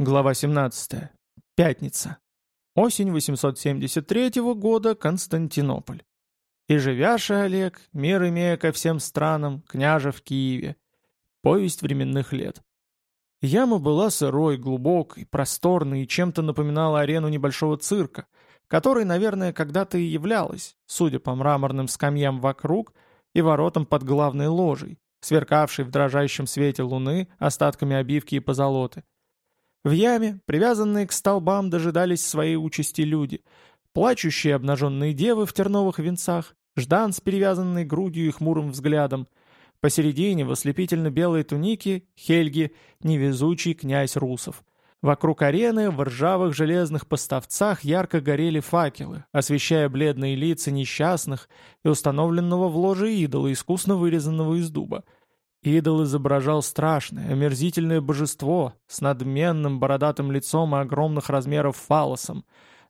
Глава 17. Пятница. Осень 873 года. Константинополь. И живяший Олег, мир имея ко всем странам, княжа в Киеве. Повесть временных лет. Яма была сырой, глубокой, просторной и чем-то напоминала арену небольшого цирка, который, наверное, когда-то и являлась, судя по мраморным скамьям вокруг и воротам под главной ложей, сверкавшей в дрожащем свете луны остатками обивки и позолоты. В яме, привязанные к столбам, дожидались своей участи люди. Плачущие обнаженные девы в терновых венцах, Ждан с перевязанной грудью и хмурым взглядом. Посередине, в ослепительно-белой тунике, Хельги, невезучий князь Русов. Вокруг арены в ржавых железных поставцах ярко горели факелы, освещая бледные лица несчастных и установленного в ложе идола, искусно вырезанного из дуба — Идол изображал страшное, омерзительное божество с надменным бородатым лицом и огромных размеров фалосом.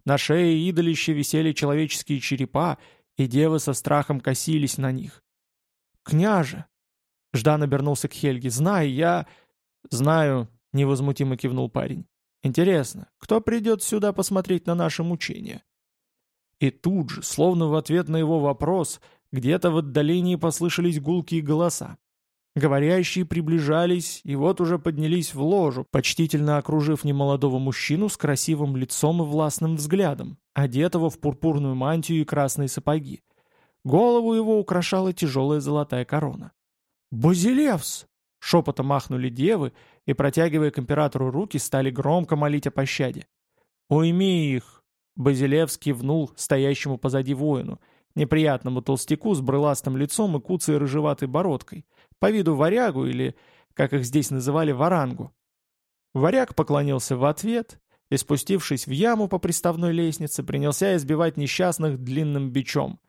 На шее идолища висели человеческие черепа, и девы со страхом косились на них. «Княже!» Ждан обернулся к Хельге. «Знай, я...» «Знаю», — невозмутимо кивнул парень. «Интересно, кто придет сюда посмотреть на наше мучение?» И тут же, словно в ответ на его вопрос, где-то в отдалении послышались гулкие голоса. Говорящие приближались, и вот уже поднялись в ложу, почтительно окружив немолодого мужчину с красивым лицом и властным взглядом, одетого в пурпурную мантию и красные сапоги. Голову его украшала тяжелая золотая корона. «Базилевс!» — шепотом махнули девы, и, протягивая к императору руки, стали громко молить о пощаде. «Уйми их!» — Базилевс кивнул стоящему позади воину — неприятному толстяку с брыластым лицом и куцей рыжеватой бородкой, по виду варягу или, как их здесь называли, варангу. Варяг поклонился в ответ и, спустившись в яму по приставной лестнице, принялся избивать несчастных длинным бичом.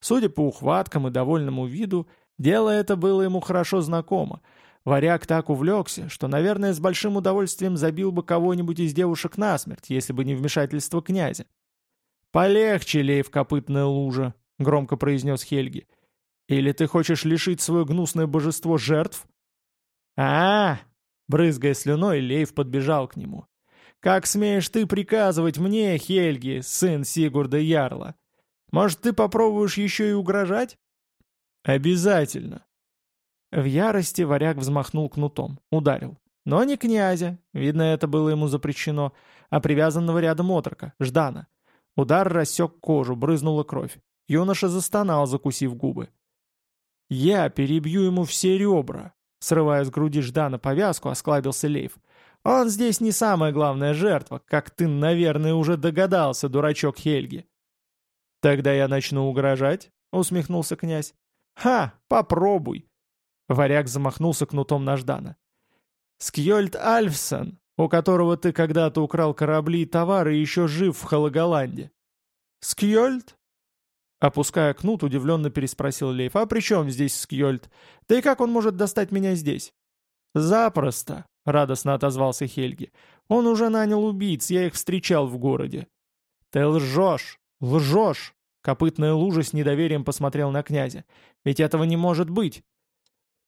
Судя по ухваткам и довольному виду, дело это было ему хорошо знакомо. Варяг так увлекся, что, наверное, с большим удовольствием забил бы кого-нибудь из девушек насмерть, если бы не вмешательство князя. «Полегче, лей в копытная лужа», — громко произнес Хельги. «Или ты хочешь лишить свое гнусное божество жертв?» а, -а, -а Брызгая слюной, Лейв подбежал к нему. «Как смеешь ты приказывать мне, Хельги, сын Сигурда Ярла? Может, ты попробуешь еще и угрожать?» «Обязательно!» В ярости варяг взмахнул кнутом, ударил. Но не князя, видно, это было ему запрещено, а привязанного рядом отрока, Ждана. Удар рассек кожу, брызнула кровь. Юноша застонал, закусив губы. «Я перебью ему все ребра!» Срывая с груди Ждана повязку, осклабился Лейв. «Он здесь не самая главная жертва, как ты, наверное, уже догадался, дурачок Хельги». «Тогда я начну угрожать?» — усмехнулся князь. «Ха, попробуй!» Варяг замахнулся кнутом на Ждана. «Скьольд Альфсон, у которого ты когда-то украл корабли и товары, еще жив в Халаголанде». «Скьольд?» Опуская кнут, удивленно переспросил Лейф. «А при чем здесь Скьольд? Да и как он может достать меня здесь?» «Запросто», — радостно отозвался Хельги. «Он уже нанял убийц, я их встречал в городе». «Ты лжешь! Лжешь!» Копытная лужа с недоверием посмотрел на князя. «Ведь этого не может быть!»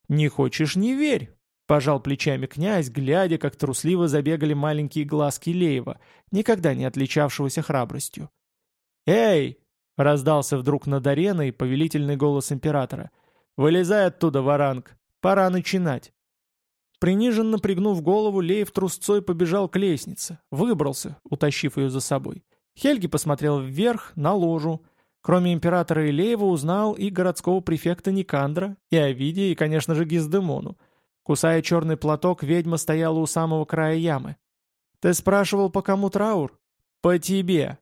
«Не хочешь — не верь!» Пожал плечами князь, глядя, как трусливо забегали маленькие глазки Леева, никогда не отличавшегося храбростью. «Эй!» Раздался вдруг над ареной повелительный голос императора. «Вылезай оттуда, варанг! Пора начинать!» Приниженно пригнув голову, Леев трусцой побежал к лестнице, выбрался, утащив ее за собой. Хельги посмотрел вверх, на ложу. Кроме императора Илеева узнал и городского префекта Никандра, и Овидия, и, конечно же, Гиздемону. Кусая черный платок, ведьма стояла у самого края ямы. «Ты спрашивал, по кому траур?» «По тебе!»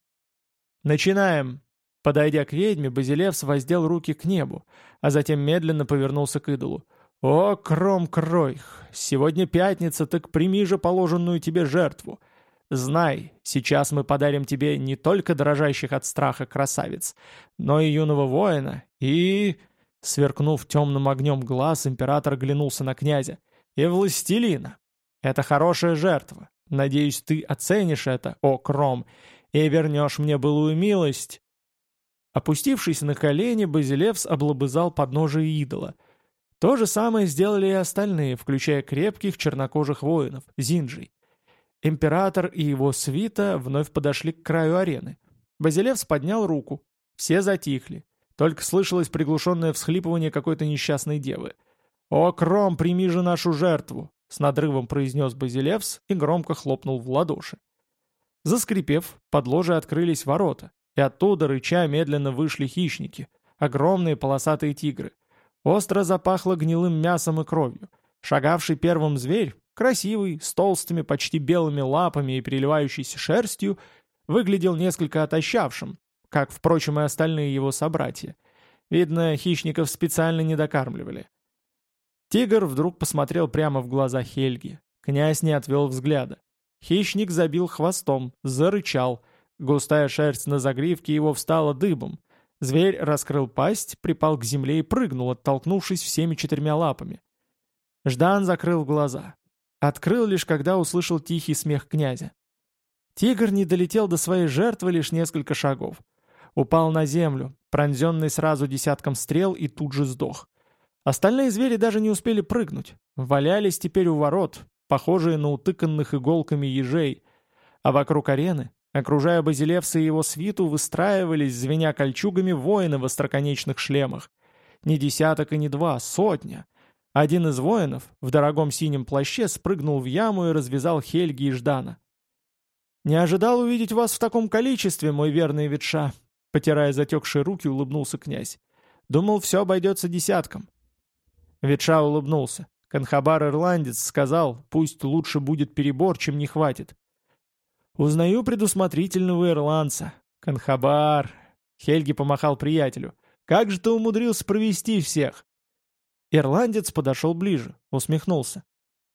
«Начинаем!» Подойдя к ведьме, Базилевс воздел руки к небу, а затем медленно повернулся к идолу. «О, Кром-Кройх, сегодня пятница, так прими же положенную тебе жертву. Знай, сейчас мы подарим тебе не только дрожащих от страха красавиц, но и юного воина, и...» Сверкнув темным огнем глаз, император оглянулся на князя. «И властелина. Это хорошая жертва. Надеюсь, ты оценишь это, о, Кром, и вернешь мне былую милость». Опустившись на колени, Базилевс облобызал подножие идола. То же самое сделали и остальные, включая крепких чернокожих воинов, зинджей. Император и его свита вновь подошли к краю арены. Базилевс поднял руку. Все затихли. Только слышалось приглушенное всхлипывание какой-то несчастной девы. «О, Кром, прими же нашу жертву!» — с надрывом произнес Базилевс и громко хлопнул в ладоши. Заскрипев, под открылись ворота, и оттуда, рыча, медленно вышли хищники, огромные полосатые тигры. Остро запахло гнилым мясом и кровью. Шагавший первым зверь, красивый, с толстыми, почти белыми лапами и переливающейся шерстью, выглядел несколько отощавшим, как, впрочем, и остальные его собратья. Видно, хищников специально не докармливали. Тигр вдруг посмотрел прямо в глаза Хельги. Князь не отвел взгляда. Хищник забил хвостом, зарычал. Густая шерсть на загривке его встала дыбом. Зверь раскрыл пасть, припал к земле и прыгнул, оттолкнувшись всеми четырьмя лапами. Ждан закрыл глаза. Открыл лишь, когда услышал тихий смех князя. Тигр не долетел до своей жертвы лишь несколько шагов. Упал на землю, пронзенный сразу десятком стрел, и тут же сдох. Остальные звери даже не успели прыгнуть. Валялись теперь у ворот, похожие на утыканных иголками ежей. А вокруг арены, окружая Базилевса и его свиту, выстраивались, звеня кольчугами, воины в остроконечных шлемах. Не десяток и не два, сотня. Один из воинов, в дорогом синем плаще, спрыгнул в яму и развязал Хельги и Ждана. «Не ожидал увидеть вас в таком количестве, мой верный ветша», Потирая затекшие руки, улыбнулся князь. «Думал, все обойдется десятком». Ветша улыбнулся. Конхабар-ирландец сказал, пусть лучше будет перебор, чем не хватит. «Узнаю предусмотрительного ирландца. Конхабар...» Хельги помахал приятелю. «Как же ты умудрился провести всех?» Ирландец подошел ближе, усмехнулся.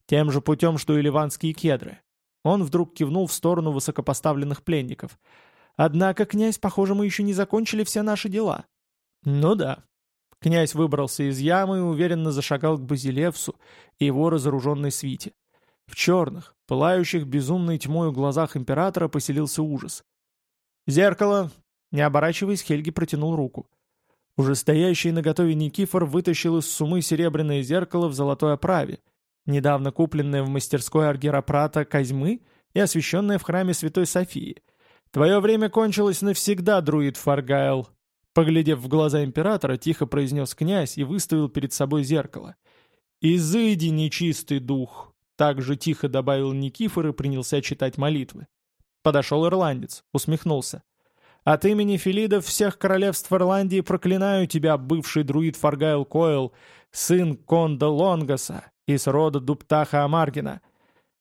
Тем же путем, что и ливанские кедры. Он вдруг кивнул в сторону высокопоставленных пленников. Однако, князь, похоже, мы еще не закончили все наши дела. Ну да. Князь выбрался из ямы и уверенно зашагал к Базилевсу и его разоруженной свите. В черных, пылающих безумной тьмой глазах императора поселился ужас. «Зеркало!» Не оборачиваясь, Хельги протянул руку. Уже стоящий наготове Никифор вытащил из сумы серебряное зеркало в золотой оправе, недавно купленное в мастерской аргиропрата Козьмы и освященное в храме Святой Софии, «Твое время кончилось навсегда, друид Фаргайл!» Поглядев в глаза императора, тихо произнес князь и выставил перед собой зеркало. «Изыди, нечистый дух!» Так же тихо добавил Никифор и принялся читать молитвы. Подошел ирландец, усмехнулся. «От имени Филидов всех королевств Ирландии проклинаю тебя, бывший друид Фаргайл Койл, сын Конда Лонгаса из рода Дуптаха Амаргина.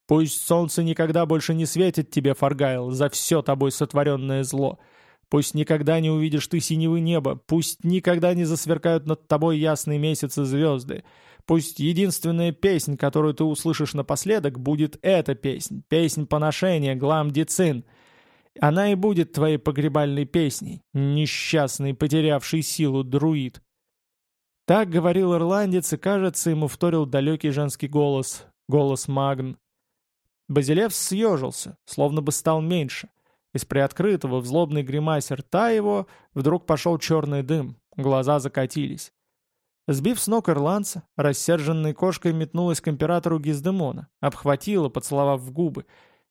Пусть солнце никогда больше не светит тебе, Фаргайл, за все тобой сотворенное зло. Пусть никогда не увидишь ты синевы неба, пусть никогда не засверкают над тобой ясные месяцы звезды. Пусть единственная песнь, которую ты услышишь напоследок, будет эта песнь, песнь поношения, Глам-Дицин. Она и будет твоей погребальной песней, несчастный, потерявший силу друид. Так говорил ирландец, и, кажется, ему вторил далекий женский голос, голос Магн. Базилевс съежился, словно бы стал меньше. Из приоткрытого в злобной гримасе рта его вдруг пошел черный дым, глаза закатились. Сбив с ног ирландца, рассерженной кошкой метнулась к императору Гиздемона, обхватила, поцеловав в губы,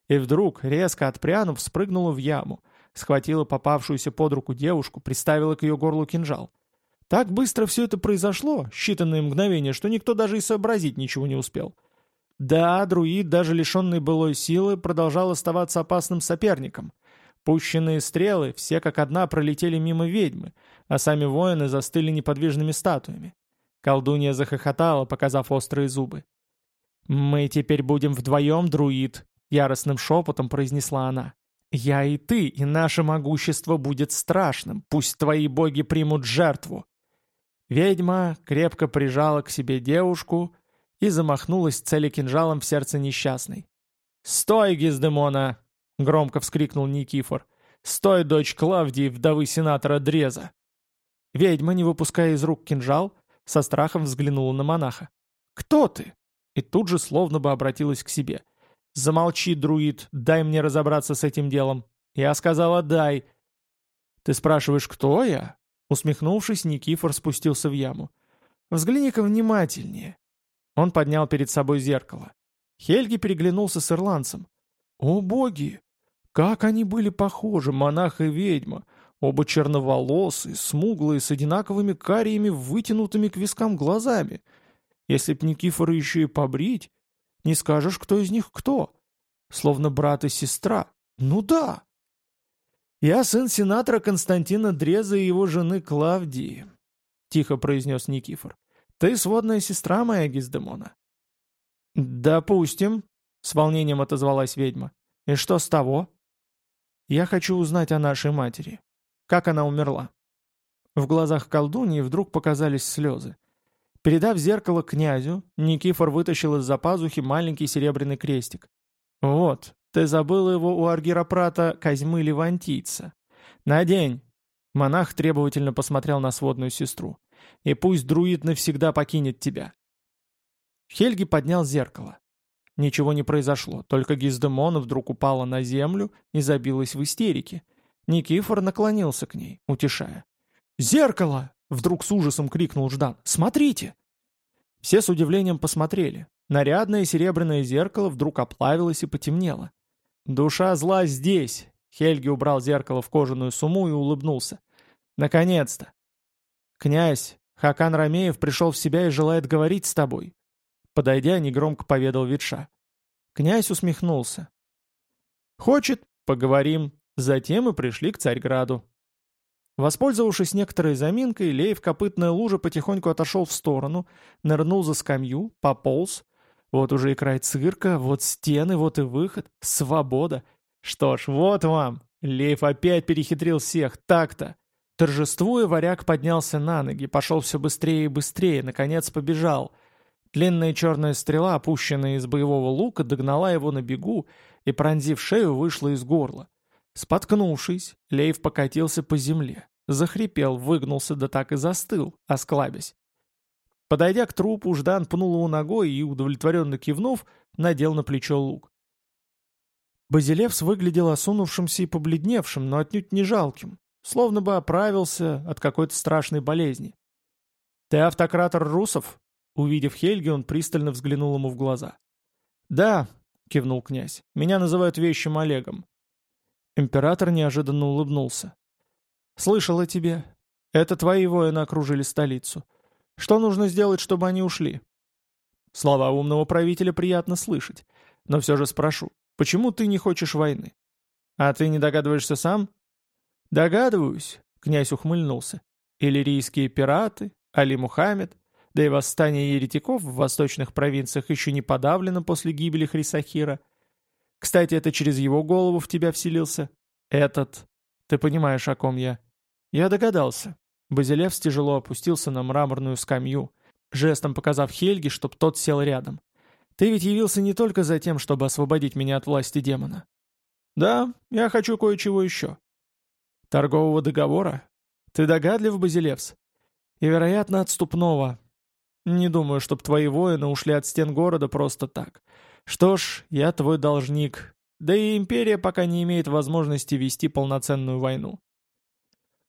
и вдруг, резко отпрянув, спрыгнула в яму, схватила попавшуюся под руку девушку, приставила к ее горлу кинжал. Так быстро все это произошло, считанные мгновения, что никто даже и сообразить ничего не успел. — да, друид, даже лишенный былой силы, продолжал оставаться опасным соперником. Пущенные стрелы все как одна пролетели мимо ведьмы, а сами воины застыли неподвижными статуями. Колдунья захохотала, показав острые зубы. «Мы теперь будем вдвоем, друид», — яростным шепотом произнесла она. «Я и ты, и наше могущество будет страшным, пусть твои боги примут жертву». Ведьма крепко прижала к себе девушку, и замахнулась цели кинжалом в сердце несчастной. «Стой, Гиздемона!» — громко вскрикнул Никифор. «Стой, дочь Клавдии, вдовы сенатора Дреза!» Ведьма, не выпуская из рук кинжал, со страхом взглянула на монаха. «Кто ты?» И тут же словно бы обратилась к себе. «Замолчи, друид, дай мне разобраться с этим делом». Я сказала «дай». «Ты спрашиваешь, кто я?» Усмехнувшись, Никифор спустился в яму. «Взгляни-ка внимательнее. Он поднял перед собой зеркало. Хельги переглянулся с ирландцем. О боги! Как они были похожи, монах и ведьма! Оба черноволосые, смуглые, с одинаковыми кариями, вытянутыми к вискам глазами. Если б Никифора еще и побрить, не скажешь, кто из них кто. Словно брат и сестра. Ну да. Я сын сенатора Константина Дреза и его жены Клавдии, тихо произнес Никифор. Ты сводная сестра моя, Гиздемона. «Допустим», — с волнением отозвалась ведьма. «И что с того?» «Я хочу узнать о нашей матери. Как она умерла?» В глазах колдуньи вдруг показались слезы. Передав зеркало князю, Никифор вытащил из-за пазухи маленький серебряный крестик. «Вот, ты забыл его у аргиропрата Козьмы Левантийца. Надень!» Монах требовательно посмотрел на сводную сестру. «И пусть друид навсегда покинет тебя. Хельги поднял зеркало. Ничего не произошло, только Гиздемона вдруг упала на землю и забилась в истерике. Никифор наклонился к ней, утешая. «Зеркало!» — вдруг с ужасом крикнул Ждан. «Смотрите!» Все с удивлением посмотрели. Нарядное серебряное зеркало вдруг оплавилось и потемнело. «Душа зла здесь!» Хельги убрал зеркало в кожаную сумму и улыбнулся. «Наконец-то!» «Князь, Хакан Рамеев пришел в себя и желает говорить с тобой. Подойдя, негромко поведал Ветша. Князь усмехнулся. «Хочет, поговорим». Затем и пришли к Царьграду. Воспользовавшись некоторой заминкой, Леев копытная лужа потихоньку отошел в сторону, нырнул за скамью, пополз. Вот уже и край цирка, вот стены, вот и выход. Свобода. Что ж, вот вам. Леев опять перехитрил всех, так-то. Торжествуя, варяг поднялся на ноги, пошел все быстрее и быстрее, наконец побежал — Длинная черная стрела, опущенная из боевого лука, догнала его на бегу и, пронзив шею, вышла из горла. Споткнувшись, Лейв покатился по земле, захрипел, выгнулся, да так и застыл, осклабясь. Подойдя к трупу, Ждан пнул его ногой и, удовлетворенно кивнув, надел на плечо лук. Базилевс выглядел осунувшимся и побледневшим, но отнюдь не жалким, словно бы оправился от какой-то страшной болезни. «Ты автократор русов?» Увидев Хельги, он пристально взглянул ему в глаза. «Да», — кивнул князь, — «меня называют вещим Олегом». Император неожиданно улыбнулся. «Слышал о тебе. Это твои воины окружили столицу. Что нужно сделать, чтобы они ушли?» Слова умного правителя приятно слышать. Но все же спрошу, почему ты не хочешь войны? А ты не догадываешься сам? Догадываюсь, князь ухмыльнулся. Иллирийские пираты, Али Мухаммед, да и восстание еретиков в восточных провинциях еще не подавлено после гибели Хрисахира. Кстати, это через его голову в тебя вселился? Этот. Ты понимаешь, о ком я? Я догадался. Базилевс тяжело опустился на мраморную скамью, жестом показав Хельге, чтоб тот сел рядом. Ты ведь явился не только за тем, чтобы освободить меня от власти демона. Да, я хочу кое-чего еще. Торгового договора? Ты догадлив, Базилевс? И, вероятно, отступного, не думаю, чтоб твои воины ушли от стен города просто так. Что ж, я твой должник. Да и империя пока не имеет возможности вести полноценную войну.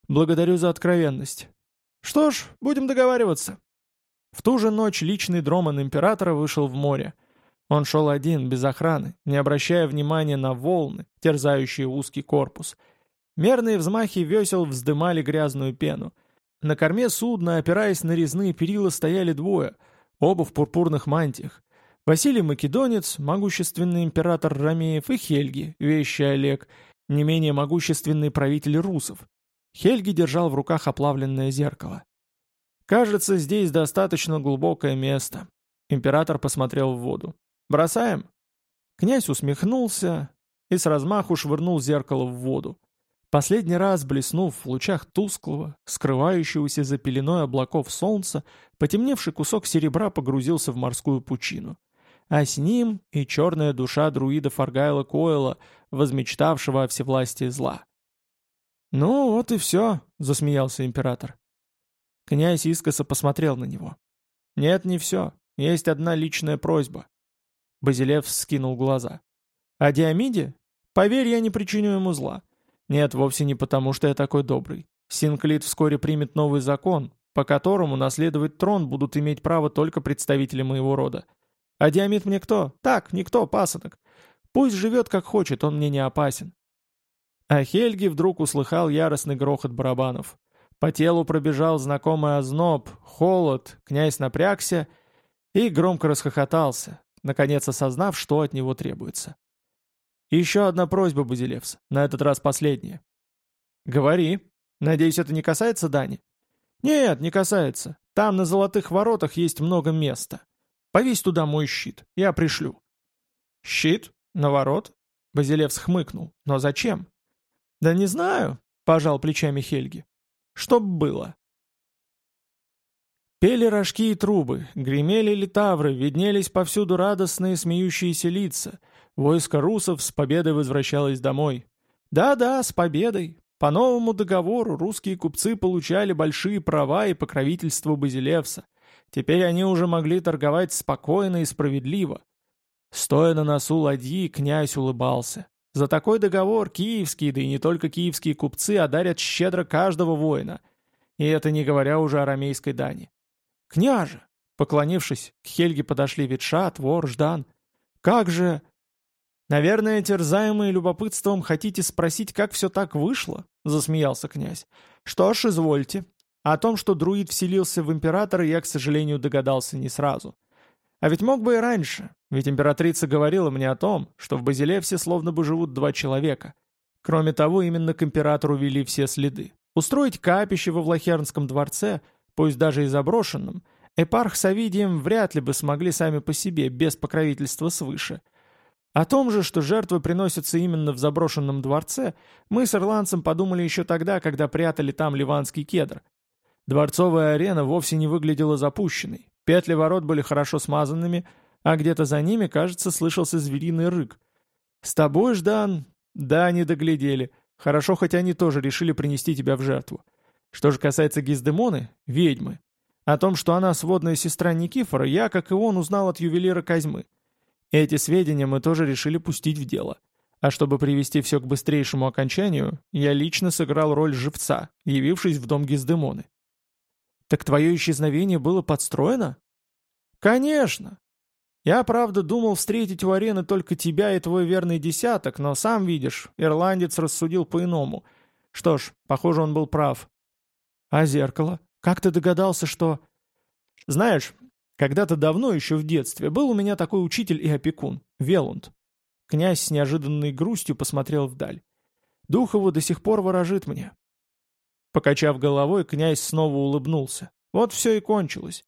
Благодарю за откровенность. Что ж, будем договариваться. В ту же ночь личный дроман императора вышел в море. Он шел один, без охраны, не обращая внимания на волны, терзающие узкий корпус. Мерные взмахи весел вздымали грязную пену. На корме судна, опираясь на резные перила, стояли двое, оба в пурпурных мантиях. Василий Македонец, могущественный император Ромеев, и Хельги, вещий Олег, не менее могущественный правитель русов. Хельги держал в руках оплавленное зеркало. «Кажется, здесь достаточно глубокое место». Император посмотрел в воду. «Бросаем?» Князь усмехнулся и с размаху швырнул зеркало в воду. Последний раз, блеснув в лучах тусклого, скрывающегося за пеленой облаков солнца, потемневший кусок серебра погрузился в морскую пучину. А с ним и черная душа друида Фаргайла Койла, возмечтавшего о всевластии зла. «Ну, вот и все», — засмеялся император. Князь искоса посмотрел на него. «Нет, не все. Есть одна личная просьба». Базилев скинул глаза. «О Диамиде? Поверь, я не причиню ему зла. Нет, вовсе не потому, что я такой добрый. Синклит вскоре примет новый закон, по которому наследовать трон будут иметь право только представители моего рода. А Диамид мне кто? Так, никто, пасынок. Пусть живет как хочет, он мне не опасен. А Хельги вдруг услыхал яростный грохот барабанов. По телу пробежал знакомый озноб, холод, князь напрягся и громко расхохотался, наконец осознав, что от него требуется. Еще одна просьба, Базилевс, на этот раз последняя. «Говори. Надеюсь, это не касается Дани?» «Нет, не касается. Там на золотых воротах есть много места. Повесь туда мой щит, я пришлю». «Щит? На ворот?» Базилевс хмыкнул. «Но зачем?» «Да не знаю», — пожал плечами Хельги. «Чтоб было». Пели рожки и трубы, гремели литавры, виднелись повсюду радостные смеющиеся лица. Войско русов с победой возвращалось домой. Да-да, с победой. По новому договору русские купцы получали большие права и покровительство Базилевса. Теперь они уже могли торговать спокойно и справедливо. Стоя на носу ладьи, князь улыбался. За такой договор киевские, да и не только киевские купцы одарят щедро каждого воина. И это не говоря уже о рамейской дани. «Княже!» Поклонившись, к Хельге подошли Ветшат, Вор, Ждан. «Как же...» «Наверное, терзаемые любопытством хотите спросить, как все так вышло?» — засмеялся князь. «Что ж, извольте. О том, что друид вселился в императора, я, к сожалению, догадался не сразу. А ведь мог бы и раньше, ведь императрица говорила мне о том, что в Базилевсе словно бы живут два человека. Кроме того, именно к императору вели все следы. Устроить капище во Влахернском дворце, пусть даже и заброшенном, Эпарх с Овидием вряд ли бы смогли сами по себе, без покровительства свыше. О том же, что жертвы приносятся именно в заброшенном дворце, мы с ирландцем подумали еще тогда, когда прятали там ливанский кедр. Дворцовая арена вовсе не выглядела запущенной, петли ворот были хорошо смазанными, а где-то за ними, кажется, слышался звериный рык. «С тобой, Ждан?» «Да, не доглядели. Хорошо, хоть они тоже решили принести тебя в жертву. Что же касается Гиздемоны, ведьмы. О том, что она сводная сестра Никифора, я, как и он, узнал от ювелира Козьмы. Эти сведения мы тоже решили пустить в дело. А чтобы привести все к быстрейшему окончанию, я лично сыграл роль живца, явившись в дом Гиздемоны. «Так твое исчезновение было подстроено?» «Конечно!» Я, правда, думал встретить у арены только тебя и твой верный десяток, но сам видишь, ирландец рассудил по-иному. Что ж, похоже, он был прав. А зеркало? Как ты догадался, что... Знаешь, когда-то давно, еще в детстве, был у меня такой учитель и опекун, Велунд. Князь с неожиданной грустью посмотрел вдаль. Дух его до сих пор ворожит мне. Покачав головой, князь снова улыбнулся. Вот все и кончилось.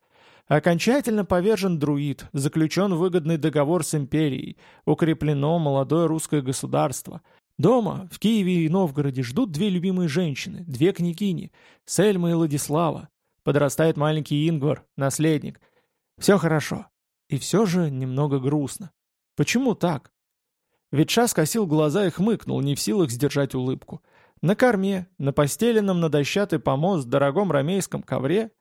Окончательно повержен друид, заключен выгодный договор с империей, укреплено молодое русское государство. Дома, в Киеве и Новгороде ждут две любимые женщины, две княгини, Сельма и Владислава. Подрастает маленький Ингвар, наследник. Все хорошо. И все же немного грустно. Почему так? Ветша скосил глаза и хмыкнул, не в силах сдержать улыбку. На корме, на постеленном на дощатый помост дорогом ромейском ковре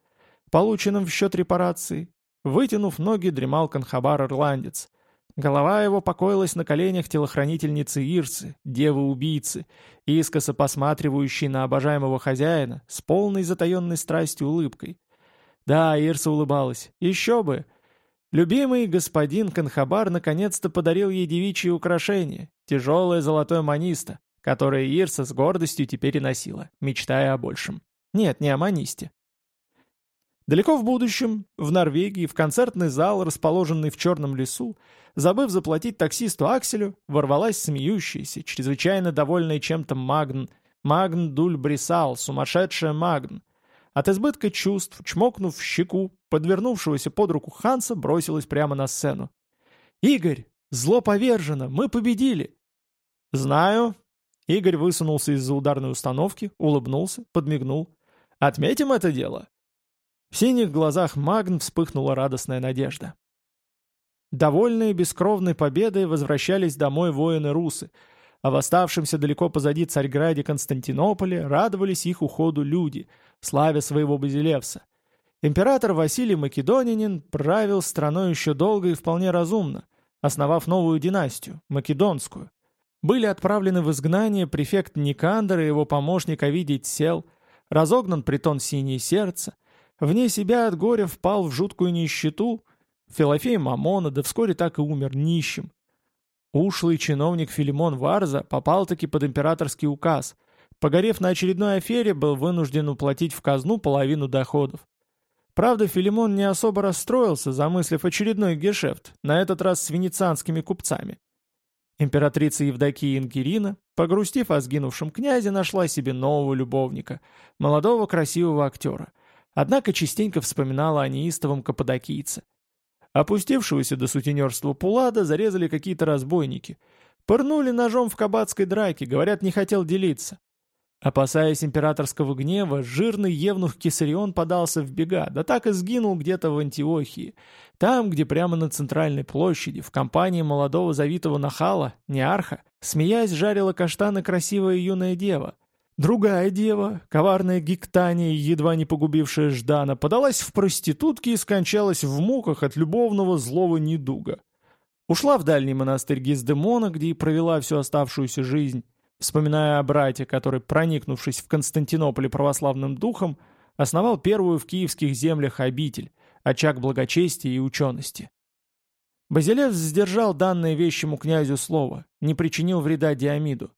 полученном в счет репарации. Вытянув ноги, дремал конхабар-ирландец. Голова его покоилась на коленях телохранительницы Ирсы, девы-убийцы, искоса посматривающей на обожаемого хозяина с полной затаенной страстью улыбкой. Да, Ирса улыбалась. Еще бы! Любимый господин Конхабар наконец-то подарил ей девичье украшение, тяжелое золотое маниста, которое Ирса с гордостью теперь и носила, мечтая о большем. Нет, не о манисте, Далеко в будущем, в Норвегии, в концертный зал, расположенный в Черном лесу, забыв заплатить таксисту Акселю, ворвалась смеющаяся, чрезвычайно довольная чем-то Магн, Магн Дуль Брисал, сумасшедшая Магн. От избытка чувств, чмокнув в щеку, подвернувшегося под руку Ханса, бросилась прямо на сцену. «Игорь! Зло повержено! Мы победили!» «Знаю». Игорь высунулся из-за ударной установки, улыбнулся, подмигнул. «Отметим это дело. В синих глазах Магн вспыхнула радостная надежда. Довольные бескровной победой возвращались домой воины-русы, а в оставшемся далеко позади Царьграде Константинополе радовались их уходу люди, славя своего Базилевса. Император Василий Македонянин правил страной еще долго и вполне разумно, основав новую династию, Македонскую. Были отправлены в изгнание префект Никандр и его помощник Овидий Цел, разогнан притон Синее Сердце, Вне себя от горя впал в жуткую нищету Филофей Мамона, да вскоре так и умер нищим. Ушлый чиновник Филимон Варза попал-таки под императорский указ. Погорев на очередной афере, был вынужден уплатить в казну половину доходов. Правда, Филимон не особо расстроился, замыслив очередной гешефт, на этот раз с венецианскими купцами. Императрица Евдокия Ингерина, погрустив о сгинувшем князе, нашла себе нового любовника, молодого красивого актера. Однако частенько вспоминала о неистовом каппадокийце. Опустившегося до сутенерства Пулада зарезали какие-то разбойники. Пырнули ножом в кабацкой драке, говорят, не хотел делиться. Опасаясь императорского гнева, жирный евнух Кесарион подался в бега, да так и сгинул где-то в Антиохии, там, где прямо на центральной площади, в компании молодого завитого нахала, неарха, смеясь, жарила каштаны красивая юная дева. Другая дева, коварная Гектания, едва не погубившая Ждана, подалась в проститутки и скончалась в муках от любовного злого недуга. Ушла в дальний монастырь Гиздемона, где и провела всю оставшуюся жизнь, вспоминая о брате, который, проникнувшись в Константинополе православным духом, основал первую в киевских землях обитель, очаг благочестия и учености. Базилевс сдержал данное вещему князю слово, не причинил вреда Диамиду.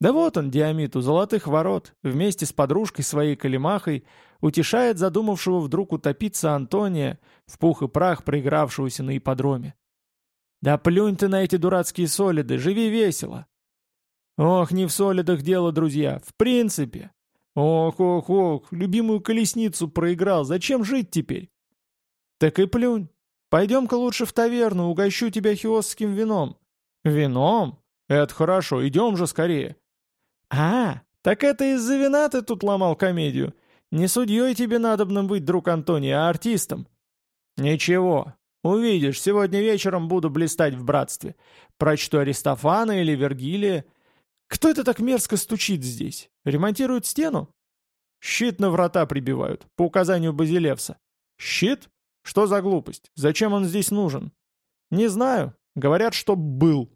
Да вот он, Диамид, у золотых ворот, вместе с подружкой своей Калимахой, утешает задумавшего вдруг утопиться Антония, в пух и прах проигравшегося на ипподроме. «Да плюнь ты на эти дурацкие солиды, живи весело!» Ох, не в солидах дело, друзья, в принципе. Ох, ох, ох, любимую колесницу проиграл, зачем жить теперь? Так и плюнь. Пойдем-ка лучше в таверну, угощу тебя хиосским вином. Вином? Это хорошо, идем же скорее. А, так это из-за вина ты тут ломал комедию. Не судьей тебе надобно быть, друг Антоний, а артистом. Ничего, увидишь, сегодня вечером буду блистать в братстве. Прочту Аристофана или Вергилия, кто это так мерзко стучит здесь? Ремонтируют стену? Щит на врата прибивают, по указанию Базилевса. Щит? Что за глупость? Зачем он здесь нужен? Не знаю. Говорят, что был.